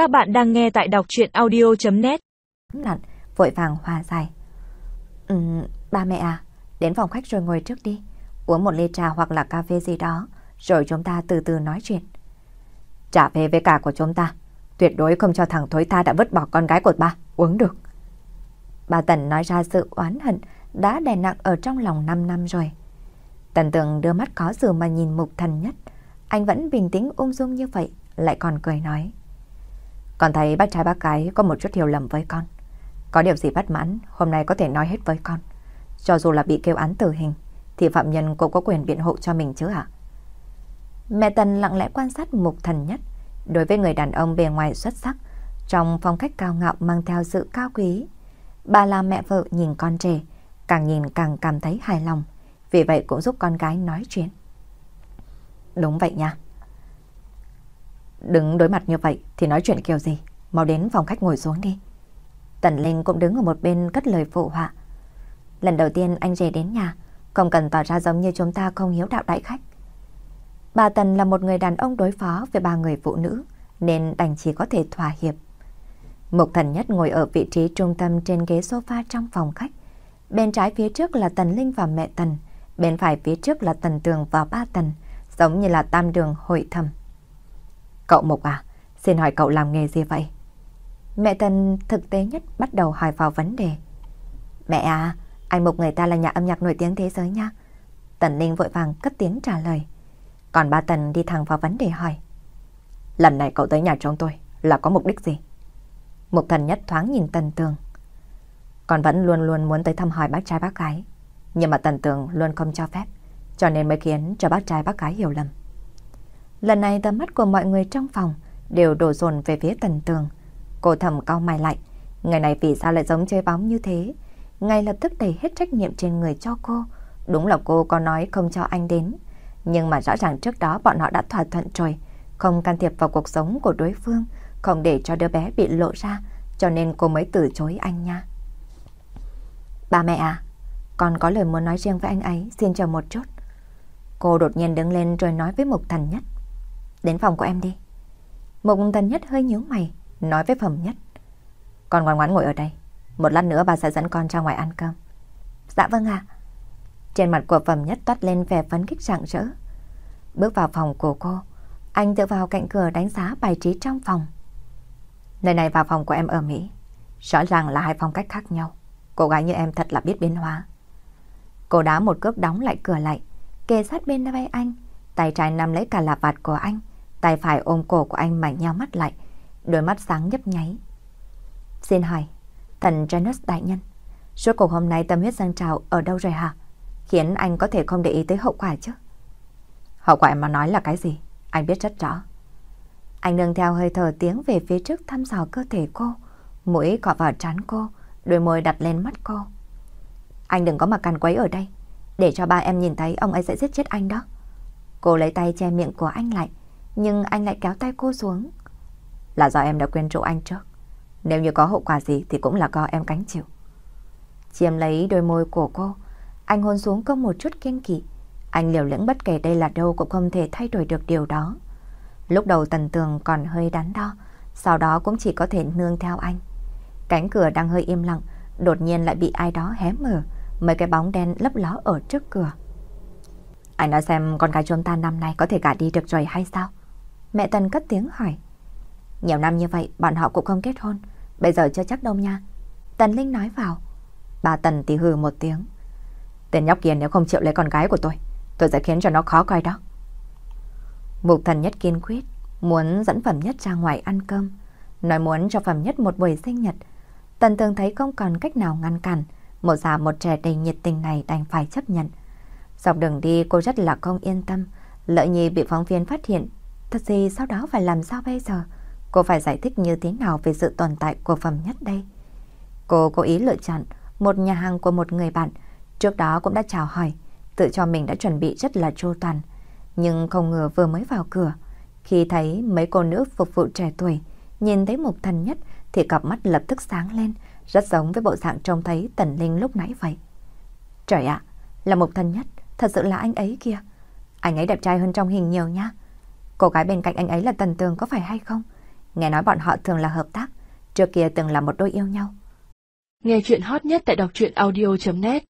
Các bạn đang nghe tại đọc chuyện audio.net Lặn, vội vàng hòa giải. Ừ, ba mẹ à, đến phòng khách rồi ngồi trước đi. Uống một ly trà hoặc là cà phê gì đó, rồi chúng ta từ từ nói chuyện. Trả về với cả của chúng ta, tuyệt đối không cho thằng thối ta đã vứt bỏ con gái của ba, uống được. Bà Tần nói ra sự oán hận đã đè nặng ở trong lòng 5 năm rồi. Tần tường đưa mắt có sự mà nhìn mục thần nhất. Anh vẫn bình tĩnh ung dung như vậy, lại còn cười nói. Con thấy bác trai bác gái có một chút hiểu lầm với con. Có điều gì bất mãn, hôm nay có thể nói hết với con. Cho dù là bị kêu án tử hình, thì phạm nhân cũng có quyền biện hộ cho mình chứ ạ. Mẹ Tần lặng lẽ quan sát mục thần nhất. Đối với người đàn ông bề ngoài xuất sắc, trong phong cách cao ngạo mang theo sự cao quý. Bà là mẹ vợ nhìn con trẻ, càng nhìn càng cảm thấy hài lòng. Vì vậy cũng giúp con gái nói chuyện. Đúng vậy nha. Đứng đối mặt như vậy thì nói chuyện kiểu gì? Mau đến phòng khách ngồi xuống đi. Tần Linh cũng đứng ở một bên cất lời phụ họa. Lần đầu tiên anh rể đến nhà, không cần tỏ ra giống như chúng ta không hiếu đạo đại khách. Bà Tần là một người đàn ông đối phó với ba người phụ nữ, nên đành chỉ có thể thỏa hiệp. Mục thần nhất ngồi ở vị trí trung tâm trên ghế sofa trong phòng khách. Bên trái phía trước là Tần Linh và mẹ Tần, bên phải phía trước là Tần Tường và ba Tần, giống như là tam đường hội thầm. Cậu Mục à, xin hỏi cậu làm nghề gì vậy? Mẹ Tần thực tế nhất bắt đầu hỏi vào vấn đề. Mẹ à, anh Mục người ta là nhà âm nhạc nổi tiếng thế giới nha. Tần ninh vội vàng cất tiếng trả lời. Còn ba Tần đi thẳng vào vấn đề hỏi. Lần này cậu tới nhà chúng tôi là có mục đích gì? Mục thần nhất thoáng nhìn Tần Tường. còn vẫn luôn luôn muốn tới thăm hỏi bác trai bác gái. Nhưng mà Tần Tường luôn không cho phép. Cho nên mới khiến cho bác trai bác gái hiểu lầm. Lần này tầm mắt của mọi người trong phòng đều đổ dồn về phía Tần Tường. Cô thầm cau mày lại. Người này vì sao lại giống chơi bóng như thế? Ngay lập tức đẩy hết trách nhiệm trên người cho cô. Đúng là cô có nói không cho anh đến. Nhưng mà rõ ràng trước đó bọn họ đã thỏa thuận rồi. Không can thiệp vào cuộc sống của đối phương. Không để cho đứa bé bị lộ ra. Cho nên cô mới từ chối anh nha. Ba mẹ à, con có lời muốn nói riêng với anh ấy. Xin chờ một chút. Cô đột nhiên đứng lên rồi nói với Mục Thần Nhất. Đến phòng của em đi. Mục Thần Nhất hơi nhíu mày, nói với Phẩm Nhất. Con ngoan ngoãn ngồi ở đây. Một lát nữa bà sẽ dẫn con ra ngoài ăn cơm. Dạ vâng ạ. Trên mặt của Phẩm Nhất toát lên vẻ phấn khích rạng rỡ. Bước vào phòng của cô, anh tựa vào cạnh cửa đánh giá bài trí trong phòng. Nơi này vào phòng của em ở Mỹ. Rõ ràng là hai phong cách khác nhau. Cô gái như em thật là biết biến hóa. Cô đá một cước đóng lại cửa lại, kề sát bên vai anh, tay trái nắm lấy cả lạp vạt của anh, tay phải ôm cổ của anh mà nhau mắt lại, đôi mắt sáng nhấp nháy. Xin hỏi, thần Janus đại nhân, suốt cuộc hôm nay tâm huyết dâng trào ở đâu rồi hả? Khiến anh có thể không để ý tới hậu quả chứ? Hậu quả mà nói là cái gì? Anh biết rất rõ. Anh nương theo hơi thở tiếng về phía trước thăm dò cơ thể cô, mũi cọ vào trán cô, đôi môi đặt lên mắt cô. Anh đừng có mà càn quấy ở đây, để cho ba em nhìn thấy ông ấy sẽ giết chết anh đó. Cô lấy tay che miệng của anh lại, nhưng anh lại kéo tay cô xuống. Là do em đã quên chỗ anh trước. Nếu như có hậu quả gì thì cũng là do em cánh chịu. Chiếm lấy đôi môi của cô, anh hôn xuống cô một chút kiên kỵ. Anh liều lĩnh bất kể đây là đâu cũng không thể thay đổi được điều đó. Lúc đầu tần tường còn hơi đắn đo, sau đó cũng chỉ có thể nương theo anh. Cánh cửa đang hơi im lặng, đột nhiên lại bị ai đó hé mở, mấy cái bóng đen lấp ló ở trước cửa. Anh nói xem con gái chúng ta năm nay có thể gả đi được rồi hay sao? Mẹ Tần cất tiếng hỏi. Nhiều năm như vậy bọn họ cũng không kết hôn, bây giờ chưa chắc đâu nha. Tần Linh nói vào. Bà Tần thì hừ một tiếng. Tên nhóc kia nếu không chịu lấy con gái của tôi, tôi sẽ khiến cho nó khó coi đó. Mục thần nhất kiên quyết, muốn dẫn Phẩm Nhất ra ngoài ăn cơm, nói muốn cho Phẩm Nhất một buổi sinh nhật. Tần tường thấy không còn cách nào ngăn cản, một già một trẻ đầy nhiệt tình này đành phải chấp nhận. Dọc đường đi cô rất là không yên tâm, lợi nhi bị phóng viên phát hiện. Thật gì sau đó phải làm sao bây giờ? Cô phải giải thích như thế nào về sự tồn tại của Phẩm Nhất đây? Cô cố ý lựa chọn một nhà hàng của một người bạn, trước đó cũng đã chào hỏi, tự cho mình đã chuẩn bị rất là chu toàn. Nhưng không ngờ vừa mới vào cửa, khi thấy mấy cô nữ phục vụ trẻ tuổi, nhìn thấy một thần nhất thì cặp mắt lập tức sáng lên, rất giống với bộ dạng trông thấy Tần Linh lúc nãy vậy. Trời ạ, là một thần nhất, thật sự là anh ấy kia Anh ấy đẹp trai hơn trong hình nhiều nha. Cô gái bên cạnh anh ấy là Tần Tường có phải hay không? Nghe nói bọn họ thường là hợp tác, trước kia từng là một đôi yêu nhau. Nghe chuyện hot nhất tại đọc truyện audio.net